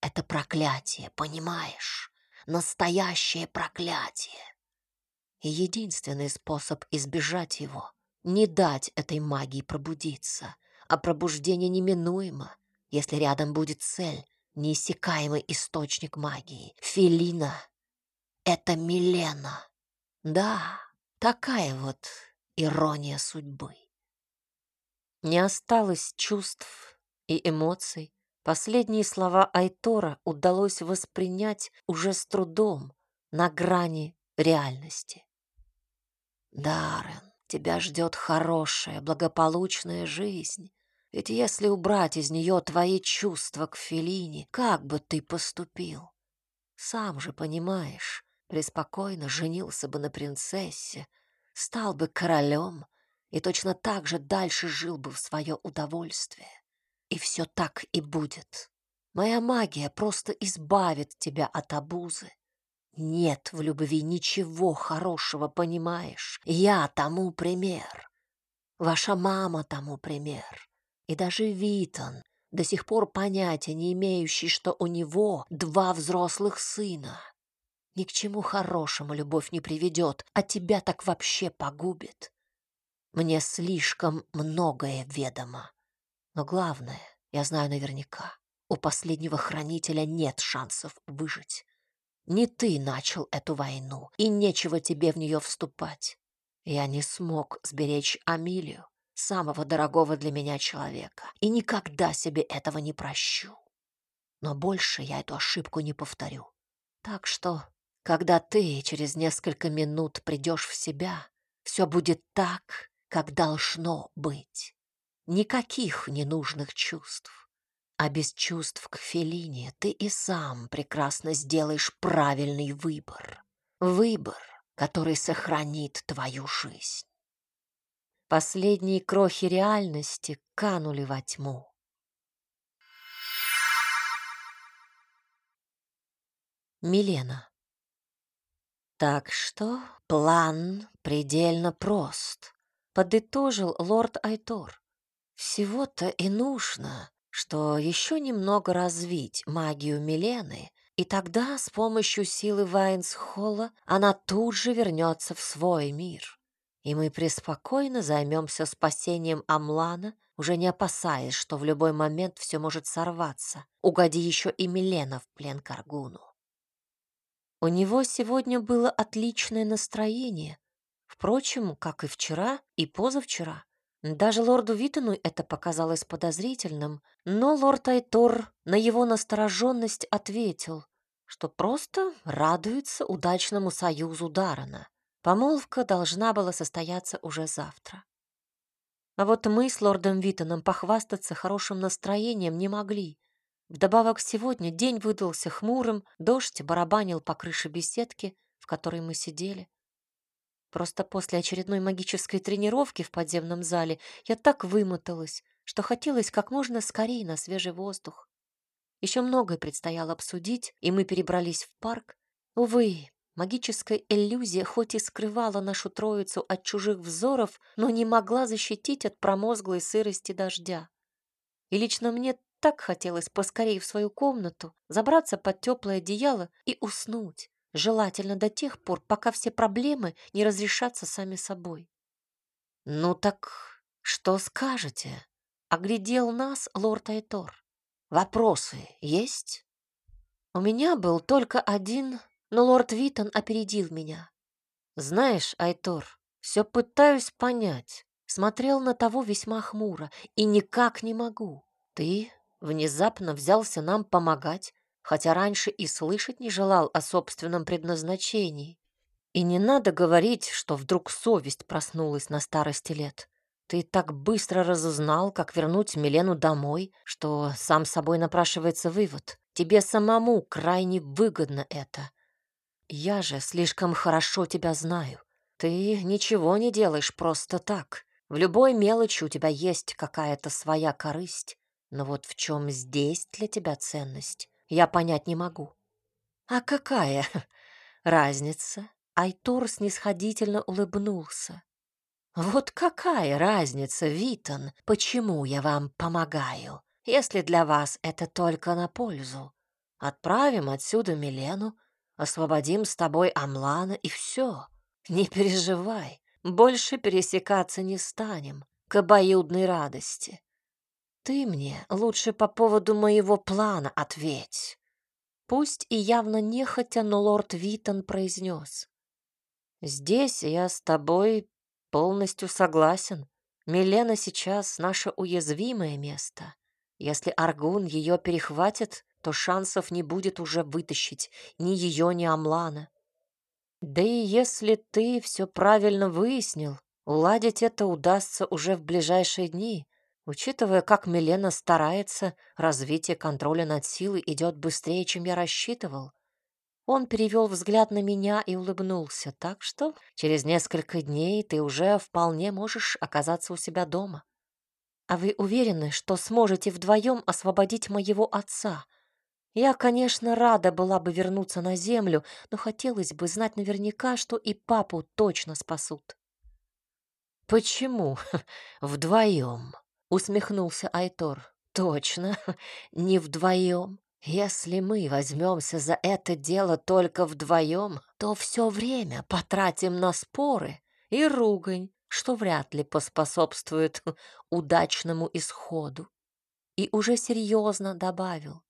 Это проклятие, понимаешь? Настоящее проклятие. И единственный способ избежать его — не дать этой магии пробудиться, а пробуждение неминуемо, если рядом будет цель, неиссякаемый источник магии. Филина — это Милена. Да, Такая вот ирония судьбы. Не осталось чувств и эмоций. Последние слова Айтора удалось воспринять уже с трудом, на грани реальности. Даррен, тебя ждет хорошая, благополучная жизнь. Ведь если убрать из нее твои чувства к Фелине, как бы ты поступил? Сам же понимаешь, преспокойно женился бы на принцессе, стал бы королем и точно так же дальше жил бы в свое удовольствие. И все так и будет. Моя магия просто избавит тебя от обузы. Нет в любви ничего хорошего, понимаешь? Я тому пример. Ваша мама тому пример. И даже Витон, до сих пор понятия не имеющий, что у него два взрослых сына. Ни к чему хорошему любовь не приведет, а тебя так вообще погубит. Мне слишком многое ведомо. Но главное, я знаю наверняка, у последнего хранителя нет шансов выжить. Не ты начал эту войну, и нечего тебе в нее вступать. Я не смог сберечь Амилию, самого дорогого для меня человека, и никогда себе этого не прощу. Но больше я эту ошибку не повторю. Так что, когда ты через несколько минут придешь в себя, все будет так, как должно быть. Никаких ненужных чувств. А без чувств к Фелине ты и сам прекрасно сделаешь правильный выбор. Выбор, который сохранит твою жизнь. Последние крохи реальности канули во тьму. Милена. Так что план предельно прост, подытожил лорд Айтор. Всего-то и нужно, что еще немного развить магию Милены, и тогда с помощью силы Вайнсхолла она тут же вернется в свой мир. И мы преспокойно займемся спасением Амлана, уже не опасаясь, что в любой момент все может сорваться. Угоди еще и Милена в плен Каргуну. У него сегодня было отличное настроение. Впрочем, как и вчера, и позавчера. Даже лорду Витону это показалось подозрительным, но лорд Айтор на его настороженность ответил, что просто радуется удачному союзу Дарана. Помолвка должна была состояться уже завтра. А вот мы с лордом Витоном похвастаться хорошим настроением не могли. Вдобавок сегодня день выдался хмурым, дождь барабанил по крыше беседки, в которой мы сидели. Просто после очередной магической тренировки в подземном зале я так вымоталась, что хотелось как можно скорее на свежий воздух. Еще многое предстояло обсудить, и мы перебрались в парк. Увы, магическая иллюзия хоть и скрывала нашу троицу от чужих взоров, но не могла защитить от промозглой сырости дождя. И лично мне так хотелось поскорее в свою комнату, забраться под теплое одеяло и уснуть желательно до тех пор, пока все проблемы не разрешатся сами собой. «Ну так что скажете?» — оглядел нас лорд Айтор. «Вопросы есть?» У меня был только один, но лорд Витон опередил меня. «Знаешь, Айтор, все пытаюсь понять. Смотрел на того весьма хмуро и никак не могу. Ты внезапно взялся нам помогать, хотя раньше и слышать не желал о собственном предназначении. И не надо говорить, что вдруг совесть проснулась на старости лет. Ты так быстро разузнал, как вернуть Милену домой, что сам собой напрашивается вывод. Тебе самому крайне выгодно это. Я же слишком хорошо тебя знаю. Ты ничего не делаешь просто так. В любой мелочи у тебя есть какая-то своя корысть. Но вот в чем здесь для тебя ценность? Я понять не могу. А какая [laughs] разница? Айтур снисходительно улыбнулся. Вот какая разница, Витон, почему я вам помогаю, если для вас это только на пользу? Отправим отсюда Милену, освободим с тобой Амлана и все. Не переживай, больше пересекаться не станем, к обоюдной радости. Ты мне лучше по поводу моего плана ответь. Пусть и явно нехотя, но лорд Витон произнес. Здесь я с тобой полностью согласен. Милена сейчас наше уязвимое место. Если Аргун ее перехватит, то шансов не будет уже вытащить ни ее, ни Амлана. Да и если ты все правильно выяснил, уладить это удастся уже в ближайшие дни. Учитывая, как Милена старается, развитие контроля над силой идет быстрее, чем я рассчитывал. Он перевел взгляд на меня и улыбнулся, так что через несколько дней ты уже вполне можешь оказаться у себя дома. А вы уверены, что сможете вдвоем освободить моего отца? Я, конечно, рада была бы вернуться на землю, но хотелось бы знать наверняка, что и папу точно спасут. Почему [laughs] вдвоем? Усмехнулся Айтор. Точно, [laughs] не вдвоем. Если мы возьмемся за это дело только вдвоем, то все время потратим на споры и ругань, что вряд ли поспособствует [laughs] удачному исходу. И уже серьезно добавил.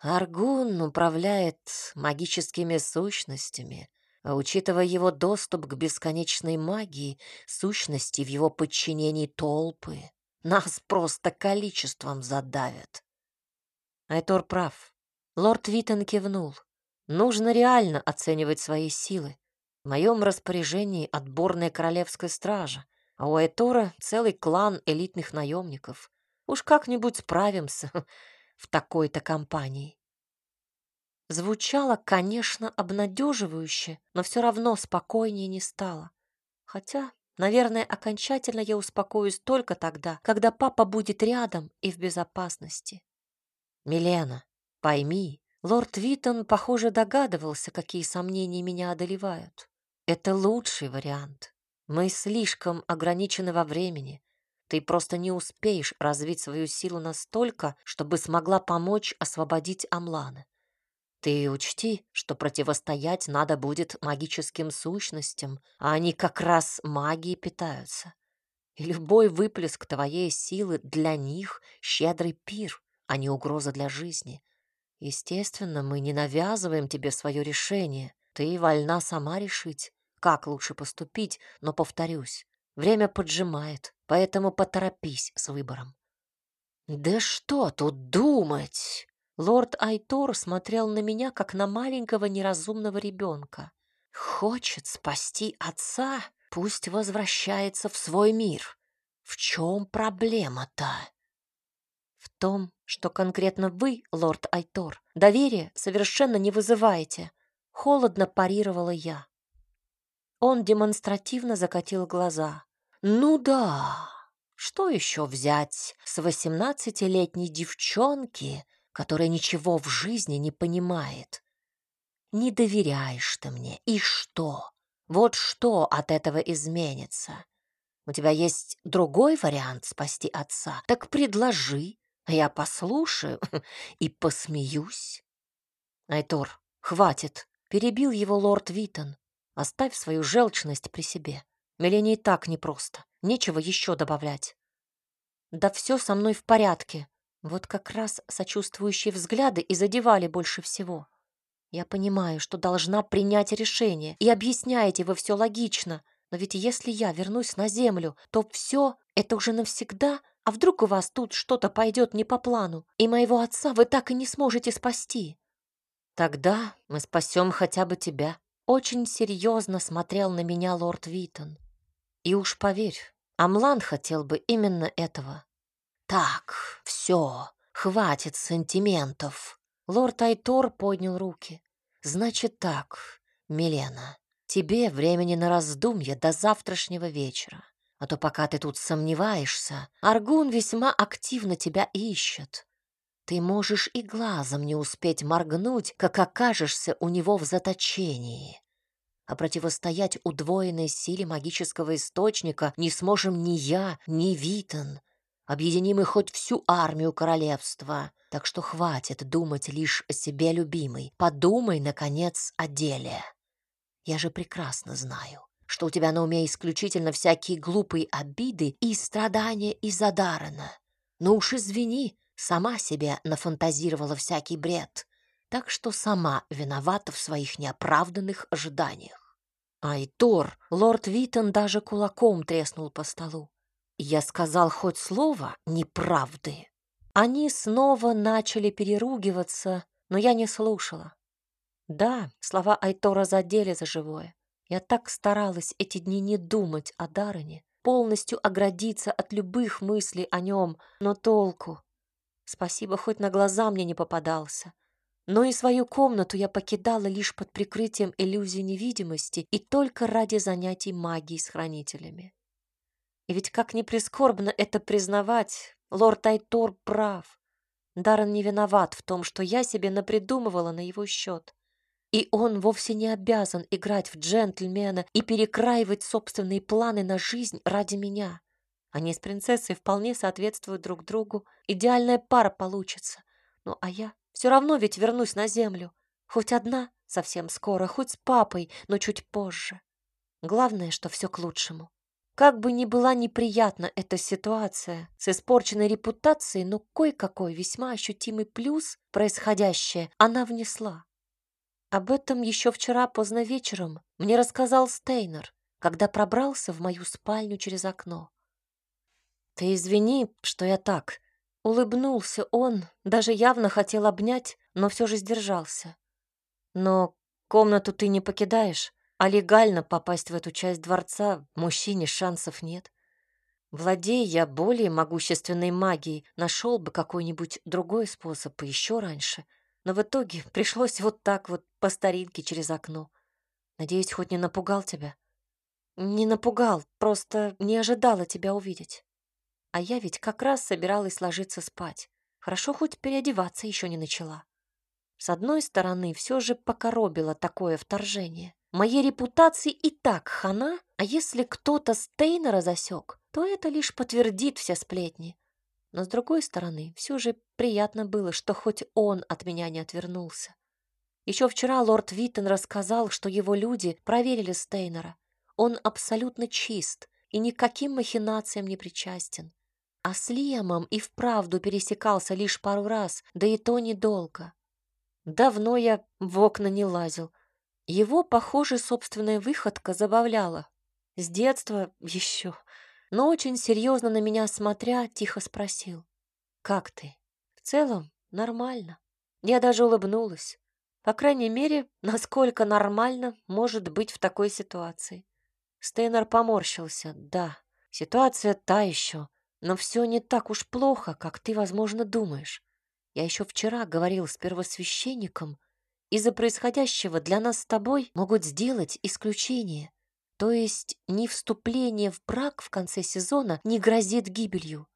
Аргун управляет магическими сущностями, а учитывая его доступ к бесконечной магии, сущности в его подчинении толпы, нас просто количеством задавят. Айтор прав. Лорд Виттен кивнул. Нужно реально оценивать свои силы. В моем распоряжении отборная королевская стража, а у Айтора целый клан элитных наемников. Уж как-нибудь справимся [laughs] в такой-то компании. Звучало, конечно, обнадеживающе, но все равно спокойнее не стало. Хотя Наверное, окончательно я успокоюсь только тогда, когда папа будет рядом и в безопасности. Милена, пойми, лорд Витон, похоже, догадывался, какие сомнения меня одолевают. Это лучший вариант. Мы слишком ограничены во времени. Ты просто не успеешь развить свою силу настолько, чтобы смогла помочь освободить Амлана. Ты учти, что противостоять надо будет магическим сущностям, а они как раз магией питаются. И любой выплеск твоей силы для них — щедрый пир, а не угроза для жизни. Естественно, мы не навязываем тебе свое решение. Ты вольна сама решить, как лучше поступить, но, повторюсь, время поджимает, поэтому поторопись с выбором. «Да что тут думать?» Лорд Айтор смотрел на меня, как на маленького неразумного ребенка. Хочет спасти отца, пусть возвращается в свой мир. В чем проблема-то? В том, что конкретно вы, лорд Айтор, доверия совершенно не вызываете. Холодно парировала я. Он демонстративно закатил глаза. Ну да, что еще взять с восемнадцатилетней девчонки, которая ничего в жизни не понимает. Не доверяешь ты мне, и что? Вот что от этого изменится? У тебя есть другой вариант спасти отца? Так предложи, а я послушаю [laughs] и посмеюсь. Айтор, хватит, перебил его лорд Витон. Оставь свою желчность при себе. Милене и так непросто, нечего еще добавлять. Да все со мной в порядке, вот как раз сочувствующие взгляды и задевали больше всего. Я понимаю, что должна принять решение, и объясняете вы все логично, но ведь если я вернусь на землю, то все это уже навсегда, а вдруг у вас тут что-то пойдет не по плану, и моего отца вы так и не сможете спасти? Тогда мы спасем хотя бы тебя. Очень серьезно смотрел на меня лорд Витон. И уж поверь, Амлан хотел бы именно этого. «Так, все, хватит сантиментов». Лорд Айтор поднял руки. «Значит так, Милена, тебе времени на раздумье до завтрашнего вечера. А то пока ты тут сомневаешься, Аргун весьма активно тебя ищет. Ты можешь и глазом не успеть моргнуть, как окажешься у него в заточении. А противостоять удвоенной силе магического источника не сможем ни я, ни Витон, Объединим и хоть всю армию королевства. Так что хватит думать лишь о себе, любимый. Подумай, наконец, о деле. Я же прекрасно знаю, что у тебя на уме исключительно всякие глупые обиды и страдания из-за Даррена. Ну уж извини, сама себе нафантазировала всякий бред. Так что сама виновата в своих неоправданных ожиданиях. Айтор, лорд Витон даже кулаком треснул по столу. Я сказал хоть слово неправды. Они снова начали переругиваться, но я не слушала. Да, слова Айтора задели за живое. Я так старалась эти дни не думать о Дарыне, полностью оградиться от любых мыслей о нем, но толку. Спасибо, хоть на глаза мне не попадался. Но и свою комнату я покидала лишь под прикрытием иллюзии невидимости и только ради занятий магией с хранителями. И ведь как ни прискорбно это признавать, лорд Айтор прав. Даррен не виноват в том, что я себе напридумывала на его счет. И он вовсе не обязан играть в джентльмена и перекраивать собственные планы на жизнь ради меня. Они с принцессой вполне соответствуют друг другу. Идеальная пара получится. Ну а я все равно ведь вернусь на землю. Хоть одна совсем скоро, хоть с папой, но чуть позже. Главное, что все к лучшему. Как бы ни была неприятна эта ситуация с испорченной репутацией, но кое-какой весьма ощутимый плюс происходящее она внесла. Об этом еще вчера поздно вечером мне рассказал Стейнер, когда пробрался в мою спальню через окно. «Ты извини, что я так», — улыбнулся он, даже явно хотел обнять, но все же сдержался. «Но комнату ты не покидаешь?» А легально попасть в эту часть дворца мужчине шансов нет. Владея я более могущественной магией, нашел бы какой-нибудь другой способ и еще раньше. Но в итоге пришлось вот так вот по старинке через окно. Надеюсь, хоть не напугал тебя? Не напугал, просто не ожидала тебя увидеть. А я ведь как раз собиралась ложиться спать. Хорошо, хоть переодеваться еще не начала. С одной стороны, все же покоробило такое вторжение. Моей репутации и так хана, а если кто-то Стейнера засек, то это лишь подтвердит все сплетни. Но с другой стороны, все же приятно было, что хоть он от меня не отвернулся. Еще вчера лорд Виттен рассказал, что его люди проверили Стейнера. Он абсолютно чист и никаким махинациям не причастен. А с Лиамом и вправду пересекался лишь пару раз, да и то недолго. Давно я в окна не лазил, его, похоже, собственная выходка забавляла. С детства еще. Но очень серьезно на меня смотря, тихо спросил. «Как ты?» «В целом, нормально». Я даже улыбнулась. По крайней мере, [laughs] насколько нормально может быть в такой ситуации. Стейнер поморщился. «Да, ситуация та еще, но все не так уж плохо, как ты, возможно, думаешь. Я еще вчера говорил с первосвященником, из-за происходящего для нас с тобой могут сделать исключение. То есть ни вступление в брак в конце сезона не грозит гибелью.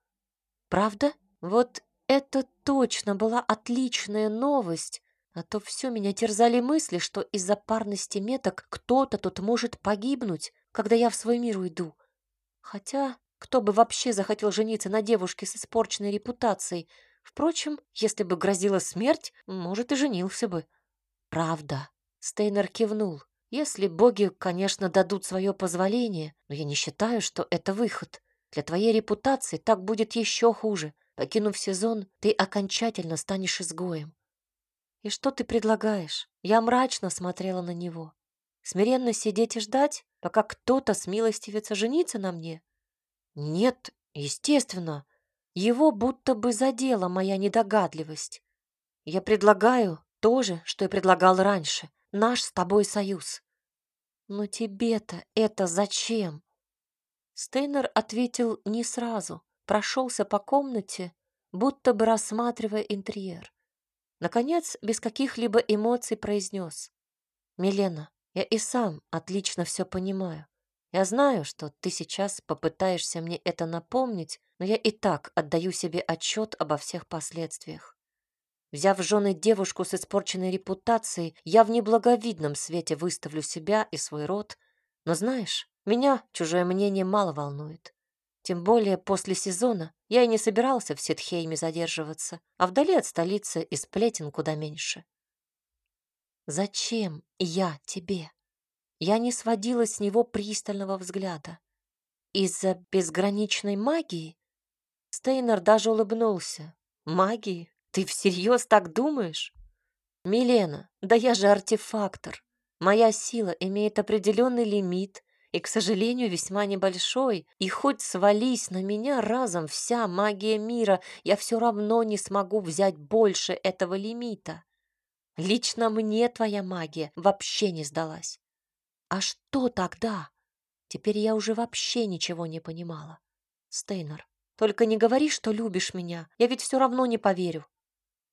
Правда? Вот это точно была отличная новость, а то все меня терзали мысли, что из-за парности меток кто-то тут может погибнуть, когда я в свой мир уйду. Хотя, кто бы вообще захотел жениться на девушке с испорченной репутацией? Впрочем, если бы грозила смерть, может, и женился бы. «Правда», — Стейнер кивнул. «Если боги, конечно, дадут свое позволение, но я не считаю, что это выход. Для твоей репутации так будет еще хуже. Покинув сезон, ты окончательно станешь изгоем». «И что ты предлагаешь?» Я мрачно смотрела на него. «Смиренно сидеть и ждать, пока кто-то смилостивится жениться на мне?» «Нет, естественно. Его будто бы задела моя недогадливость. Я предлагаю то же, что и предлагал раньше. Наш с тобой союз. Но тебе-то это зачем? Стейнер ответил не сразу, прошелся по комнате, будто бы рассматривая интерьер. Наконец, без каких-либо эмоций произнес. «Милена, я и сам отлично все понимаю. Я знаю, что ты сейчас попытаешься мне это напомнить, но я и так отдаю себе отчет обо всех последствиях. Взяв в жены девушку с испорченной репутацией, я в неблаговидном свете выставлю себя и свой род. Но знаешь, меня чужое мнение мало волнует. Тем более после сезона я и не собирался в Ситхейме задерживаться, а вдали от столицы и сплетен куда меньше. Зачем я тебе? Я не сводила с него пристального взгляда. Из-за безграничной магии? Стейнер даже улыбнулся. Магии? Ты всерьез так думаешь? Милена, да я же артефактор. Моя сила имеет определенный лимит и, к сожалению, весьма небольшой. И хоть свались на меня разом вся магия мира, я все равно не смогу взять больше этого лимита. Лично мне твоя магия вообще не сдалась. А что тогда? Теперь я уже вообще ничего не понимала. Стейнер, только не говори, что любишь меня. Я ведь все равно не поверю.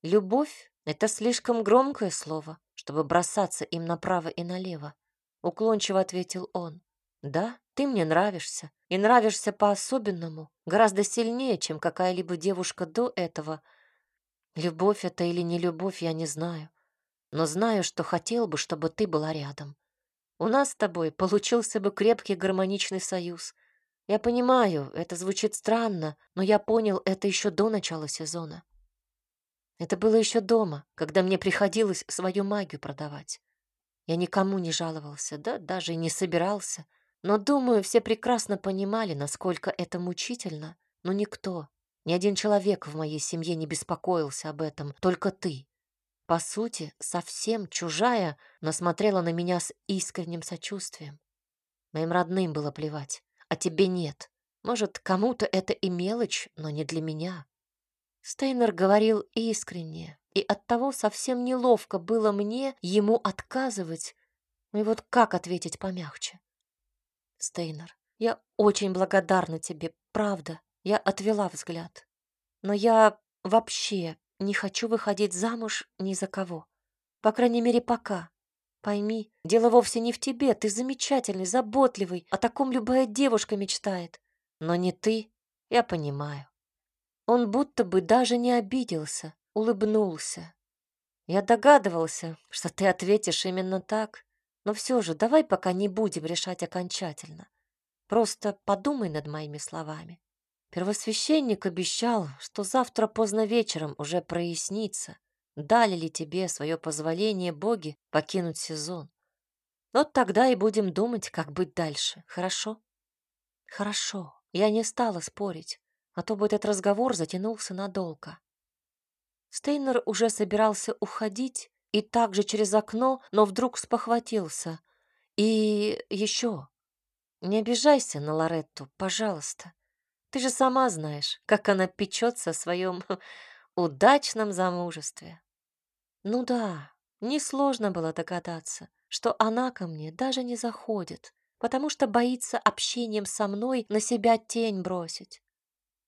Любовь — это слишком громкое слово, чтобы бросаться им направо и налево. Уклончиво ответил он. Да, ты мне нравишься. И нравишься по-особенному. Гораздо сильнее, чем какая-либо девушка до этого. Любовь это или не любовь, я не знаю. Но знаю, что хотел бы, чтобы ты была рядом. У нас с тобой получился бы крепкий гармоничный союз. Я понимаю, это звучит странно, но я понял это еще до начала сезона. Это было еще дома, когда мне приходилось свою магию продавать. Я никому не жаловался, да даже и не собирался. Но, думаю, все прекрасно понимали, насколько это мучительно. Но никто, ни один человек в моей семье не беспокоился об этом, только ты. По сути, совсем чужая, но смотрела на меня с искренним сочувствием. Моим родным было плевать а тебе нет. Может, кому-то это и мелочь, но не для меня. Стейнер говорил искренне, и оттого совсем неловко было мне ему отказывать. Ну и вот как ответить помягче? Стейнер, я очень благодарна тебе, правда. Я отвела взгляд. Но я вообще не хочу выходить замуж ни за кого. По крайней мере, пока. Пойми, дело вовсе не в тебе, ты замечательный, заботливый, о таком любая девушка мечтает. Но не ты, я понимаю. Он будто бы даже не обиделся, улыбнулся. Я догадывался, что ты ответишь именно так, но все же давай пока не будем решать окончательно. Просто подумай над моими словами. Первосвященник обещал, что завтра поздно вечером уже прояснится, дали ли тебе свое позволение боги покинуть сезон. Вот тогда и будем думать, как быть дальше, хорошо? Хорошо, я не стала спорить, а то бы этот разговор затянулся надолго. Стейнер уже собирался уходить, и также через окно, но вдруг спохватился. И еще, не обижайся на Лоретту, пожалуйста. Ты же сама знаешь, как она печется о своем [laughs] удачном замужестве. Ну да, несложно было догадаться, что она ко мне даже не заходит, потому что боится общением со мной на себя тень бросить.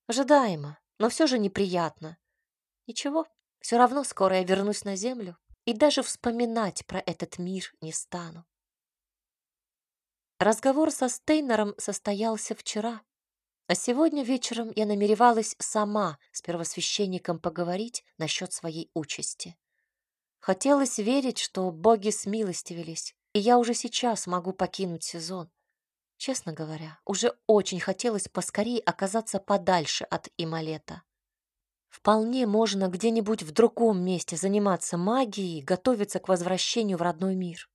Ожидаемо, но все же неприятно. Ничего, все равно скоро я вернусь на землю и даже вспоминать про этот мир не стану. Разговор со Стейнером состоялся вчера, а сегодня вечером я намеревалась сама с первосвященником поговорить насчет своей участи. Хотелось верить, что боги смилостивились, и я уже сейчас могу покинуть сезон. Честно говоря, уже очень хотелось поскорее оказаться подальше от Ималета. Вполне можно где-нибудь в другом месте заниматься магией, готовиться к возвращению в родной мир.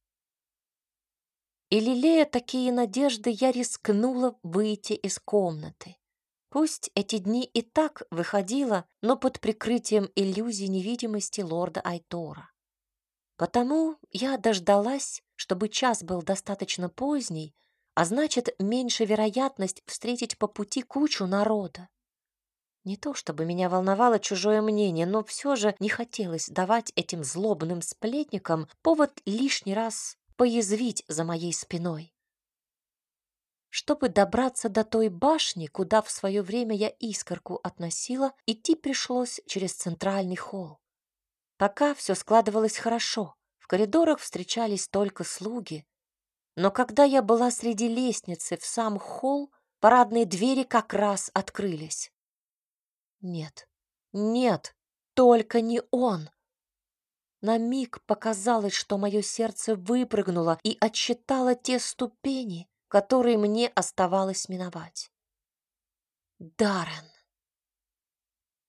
И лелея такие надежды, я рискнула выйти из комнаты. Пусть эти дни и так выходила, но под прикрытием иллюзии невидимости лорда Айтора. Потому я дождалась, чтобы час был достаточно поздний, а значит, меньше вероятность встретить по пути кучу народа. Не то чтобы меня волновало чужое мнение, но все же не хотелось давать этим злобным сплетникам повод лишний раз поязвить за моей спиной. Чтобы добраться до той башни, куда в свое время я искорку относила, идти пришлось через центральный холл. Пока все складывалось хорошо. В коридорах встречались только слуги. Но когда я была среди лестницы в сам холл, парадные двери как раз открылись. Нет, нет, только не он. На миг показалось, что мое сердце выпрыгнуло и отсчитало те ступени, которые мне оставалось миновать. Даррен.